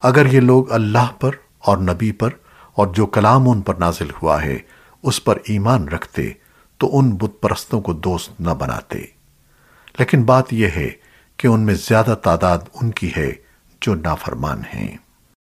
اگر یہ لوگ اللہ پر اور نبی پر اور جو کلام ان پر نازل ہوا ہے، اس پر ایمان رکھتے، تو ان بت پرستوں کو دوست نہ بناتے۔ لیکن بات یہ ہے کہ ان میں زیادہ تعداد ان کی ہے جو نافرمان ہیں۔